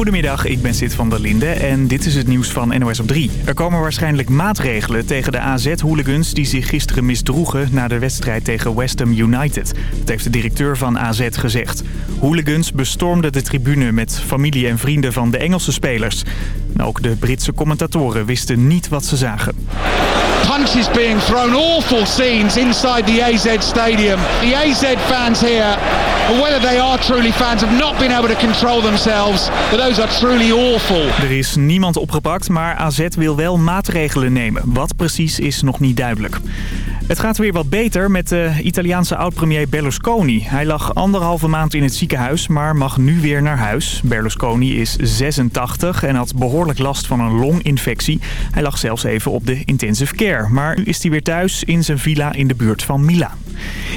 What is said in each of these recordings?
Goedemiddag, ik ben Sid van der Linde en dit is het nieuws van NOS op 3. Er komen waarschijnlijk maatregelen tegen de AZ-hooligans die zich gisteren misdroegen na de wedstrijd tegen West Ham United. Dat heeft de directeur van AZ gezegd. Hooligans bestormden de tribune met familie en vrienden van de Engelse spelers. ook de Britse commentatoren wisten niet wat ze zagen. Punches being thrown, awful scenes inside the AZ stadium. The AZ fans here, whether they are truly fans, have not been able to control themselves. But those are truly awful. Er is niemand opgepakt, maar AZ wil wel maatregelen nemen. Wat precies is nog niet duidelijk. Het gaat weer wat beter met de Italiaanse oud-premier Berlusconi. Hij lag anderhalve maand in het ziekenhuis, maar mag nu weer naar huis. Berlusconi is 86 en had behoorlijk last van een longinfectie. Hij lag zelfs even op de intensive care. Maar nu is hij weer thuis in zijn villa in de buurt van Milaan.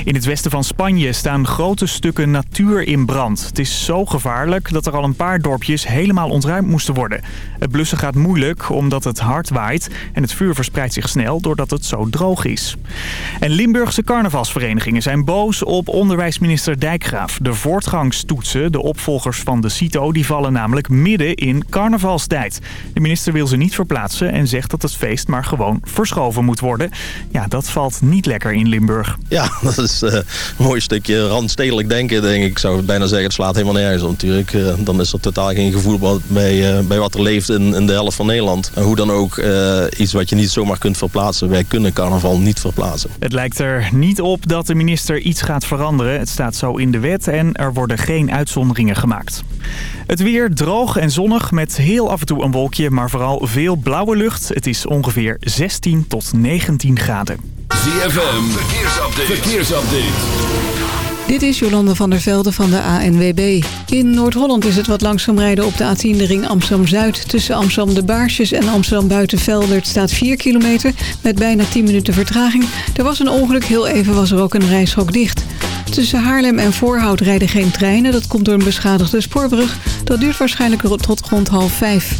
In het westen van Spanje staan grote stukken natuur in brand. Het is zo gevaarlijk dat er al een paar dorpjes helemaal ontruimd moesten worden. Het blussen gaat moeilijk omdat het hard waait en het vuur verspreidt zich snel doordat het zo droog is. En Limburgse carnavalsverenigingen zijn boos op onderwijsminister Dijkgraaf. De voortgangstoetsen, de opvolgers van de CITO, die vallen namelijk midden in carnavalstijd. De minister wil ze niet verplaatsen en zegt dat het feest maar gewoon verschoven moet worden. Ja, dat valt niet lekker in Limburg. Ja, dat is uh, een mooi stukje randstedelijk denken, denk ik. Ik zou bijna zeggen, het slaat helemaal nergens op natuurlijk. Uh, dan is er totaal geen gevoel bij, uh, bij wat er leeft in, in, de helft van Nederland. En hoe dan ook, iets wat je niet zomaar kunt verplaatsen. Wij kunnen carnaval niet verplaatsen. Het lijkt er niet op dat de minister iets gaat veranderen. Het staat zo in de wet en er worden geen uitzonderingen gemaakt. Het weer droog en zonnig met heel af en toe een wolkje, maar vooral veel blauwe lucht. Het is ongeveer 16 tot 19 graden. ZFM, verkeersupdate. verkeersupdate. Dit is Jolande van der Velde van de ANWB. In Noord-Holland is het wat langzaam rijden op de A10 de ring Amsterdam-Zuid. Tussen Amsterdam de Baarsjes en Amsterdam Buitenveldert staat 4 kilometer met bijna 10 minuten vertraging. Er was een ongeluk, heel even was er ook een reishok dicht. Tussen Haarlem en Voorhout rijden geen treinen. Dat komt door een beschadigde spoorbrug. Dat duurt waarschijnlijk tot rond half vijf.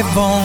que bom.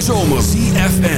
zomer. CFM.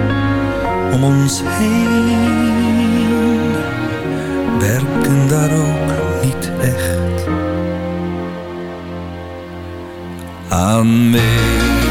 om ons heen werken daar ook niet echt aan mee.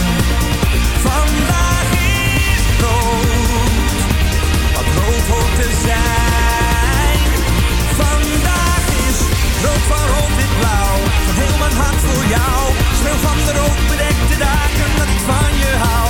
Zijn. Vandaag is rood van rood wit blauw heel mijn hart voor jou. Speel van de rood bedekte dagen dat ik van je hou.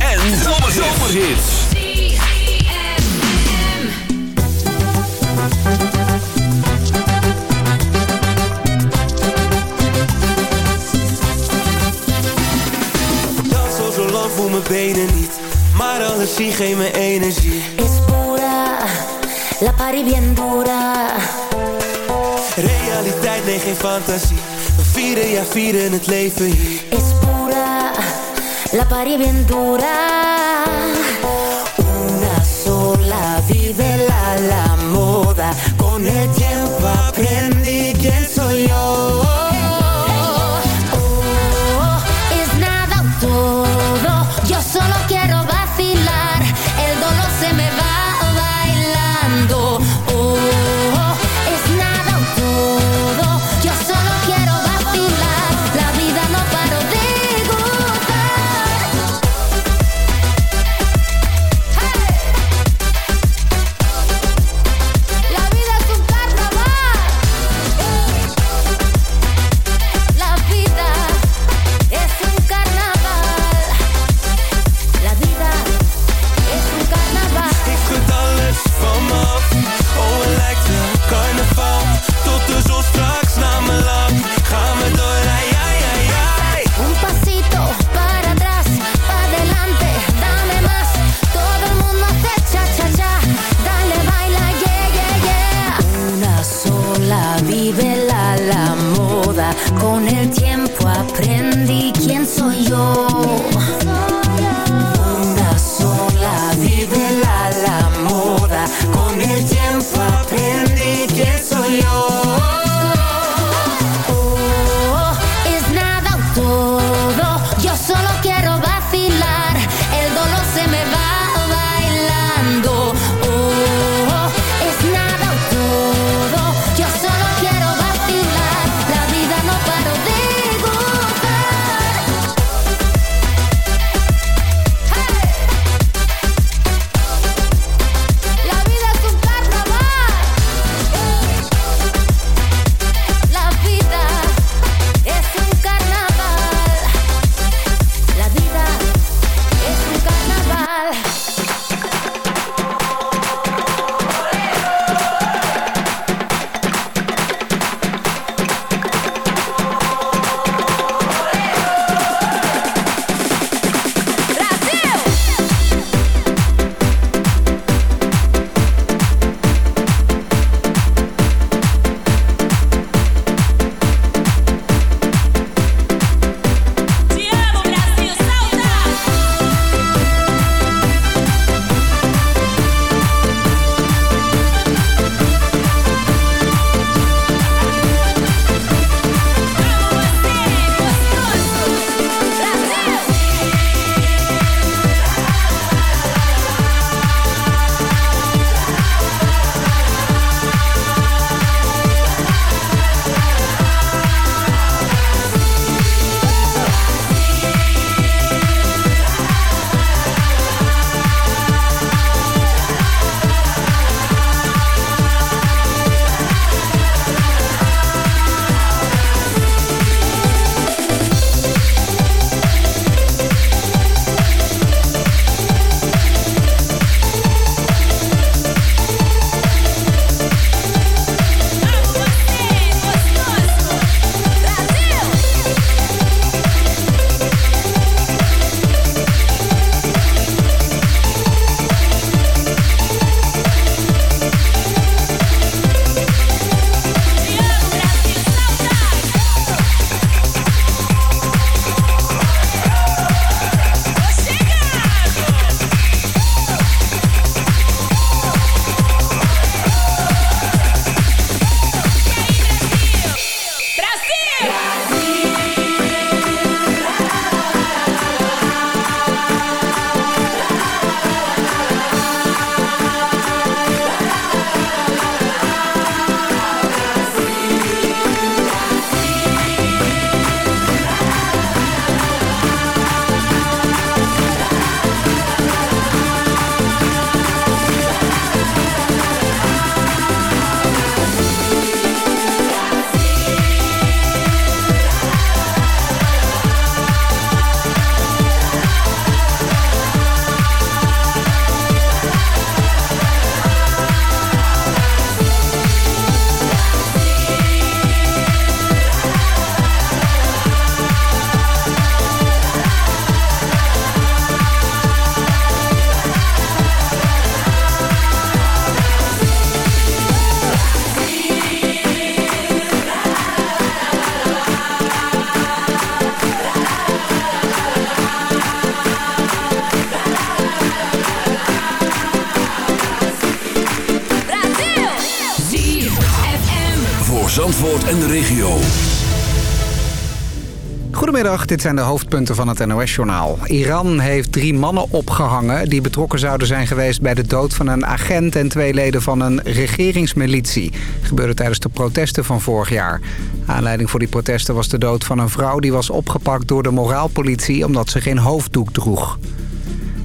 dit zijn de hoofdpunten van het NOS-journaal. Iran heeft drie mannen opgehangen die betrokken zouden zijn geweest... bij de dood van een agent en twee leden van een regeringsmilitie. gebeurde tijdens de protesten van vorig jaar. Aanleiding voor die protesten was de dood van een vrouw... die was opgepakt door de moraalpolitie omdat ze geen hoofddoek droeg.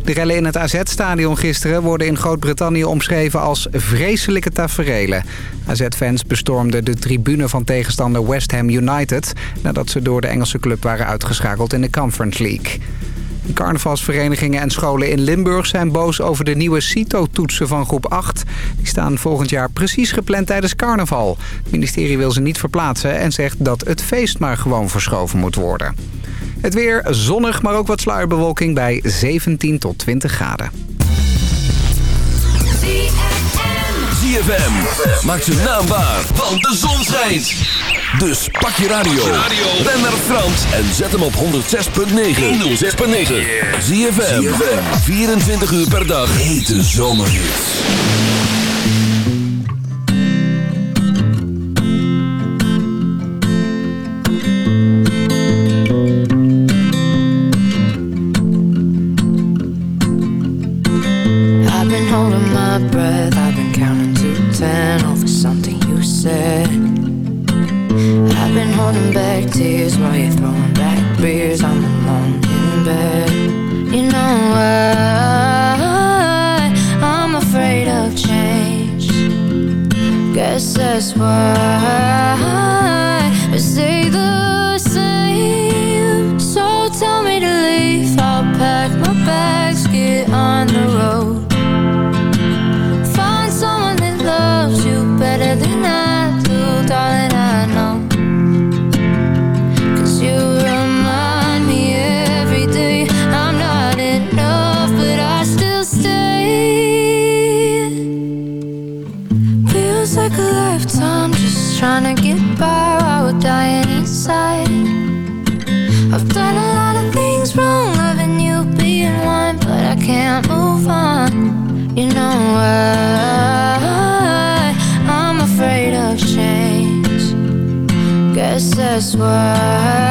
De rellen in het AZ-stadion gisteren worden in Groot-Brittannië omschreven als vreselijke taferelen. AZ-fans bestormden de tribune van tegenstander West Ham United... nadat ze door de Engelse club waren uitgeschakeld in de Conference League. Carnavalsverenigingen en scholen in Limburg zijn boos over de nieuwe CITO-toetsen van groep 8. Die staan volgend jaar precies gepland tijdens carnaval. Het ministerie wil ze niet verplaatsen en zegt dat het feest maar gewoon verschoven moet worden. Het weer zonnig, maar ook wat sluierbewolking bij 17 tot 20 graden. ZFM maakt zijn naam waar, want de zon schijnt. Dus pak je radio, ben naar Frans en zet hem op 106.9. 106.9. ZFM, 24 uur per dag. Hete zomerhits. That's why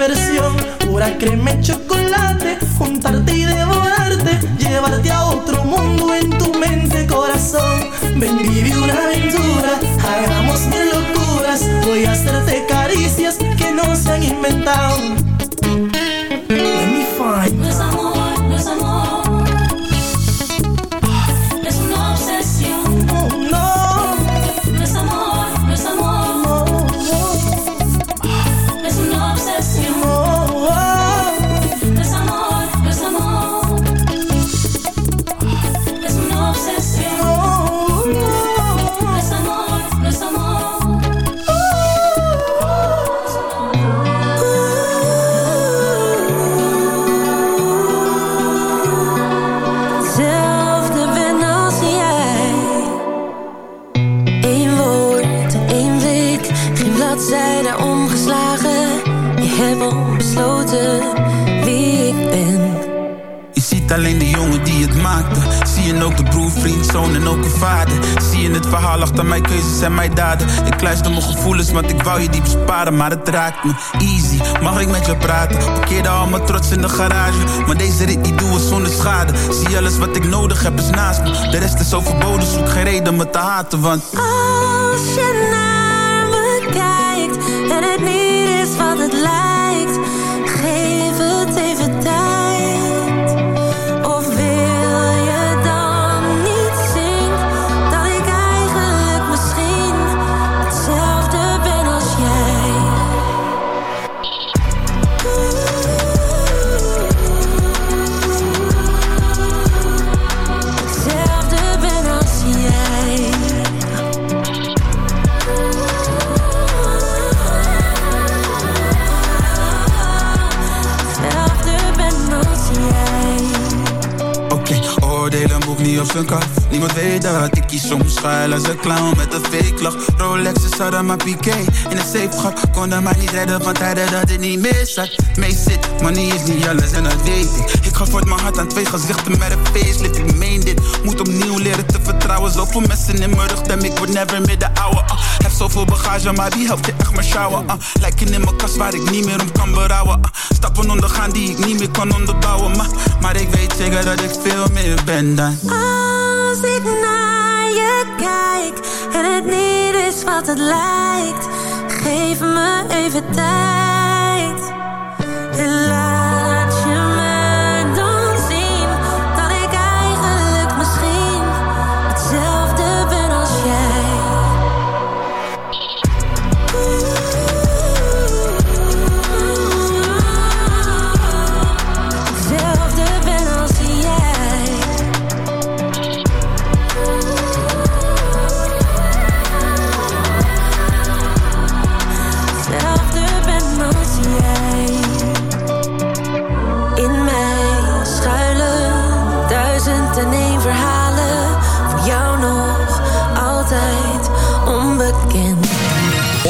escucha mi versión. Pura crema chocolate, juntarte y devorarte. Llevarte a otro mundo en tu mente, corazón. Ven, vive una aventura, hagamos mil locuras. Voy a hacerte caricias que no se han inventado. En mijn daden. Ik luister mijn gevoelens, want ik wou je die besparen. Maar het raakt me easy. Mag ik met je praten? Parkeerde al mijn trots in de garage. Maar deze rit niet doen we zonder schade. Zie alles wat ik nodig heb is naast me. De rest is overbodig, zoek geen reden me te haten. Want Als je naar me kijkt en het niet is wat het lijkt, Niemand weet dat ik kies soms schuil als een clown met een fake lach. Rolex is hadden maar piqué in een safe gat. Konden mij niet redden van tijden dat het niet meer zat. Mee zit, money is niet alles en dat weet ik. Ik ga voor mijn hart aan twee gezichten met een facelift. Ik meen dit, moet opnieuw leren te vertrouwen. Zoveel mensen in mijn rug, damn, ik word never meer de ouwe. ah. heb zoveel bagage, maar wie helpt je echt maar sjouwen? ah. Lijken in mijn kast waar ik niet meer om kan berouwen. ah. Stappen ondergaan die ik niet meer kan onderbouwen. Maar, maar ik weet zeker dat ik veel meer ben dan. Wat het lijkt, geef me even tijd.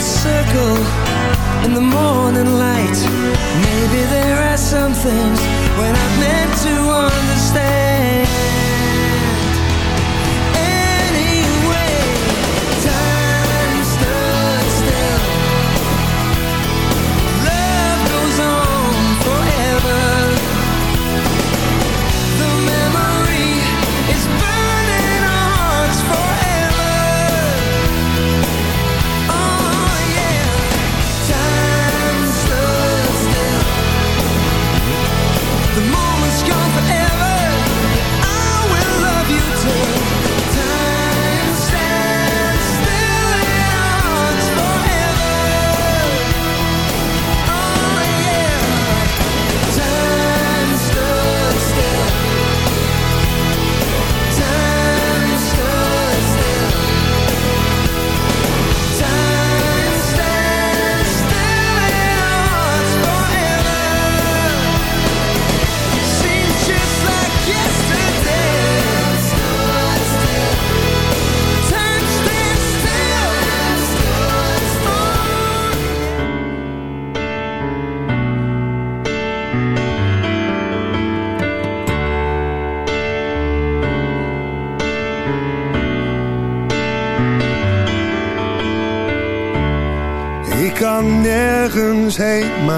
circle in the morning light. Maybe there are some things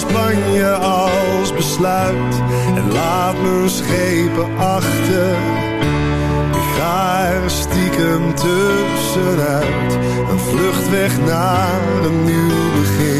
Spanje als besluit En laat mijn schepen achter. Ik ga er stiekem tussenuit Een vluchtweg naar een nieuw begin.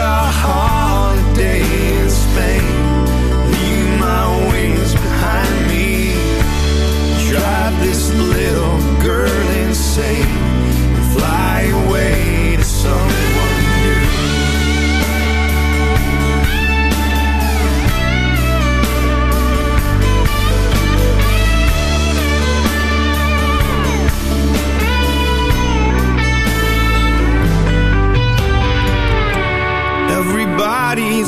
A holiday in Spain, leave my wings behind me, drive this little girl insane,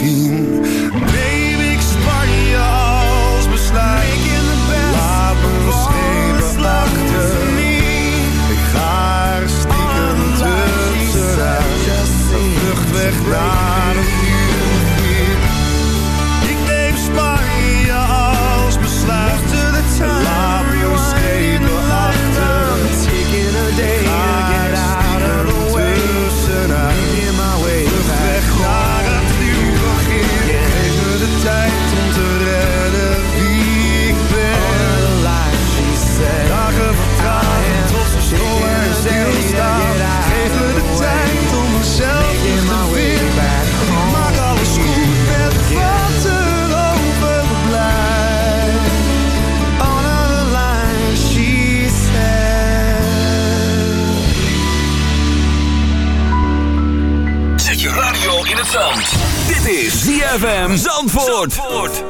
Misschien ik Spanje als besluit. Laat me schepen achter. Ik ga er stiekem tussenuit. Een vlucht weg naar een ZFM Zandvoort.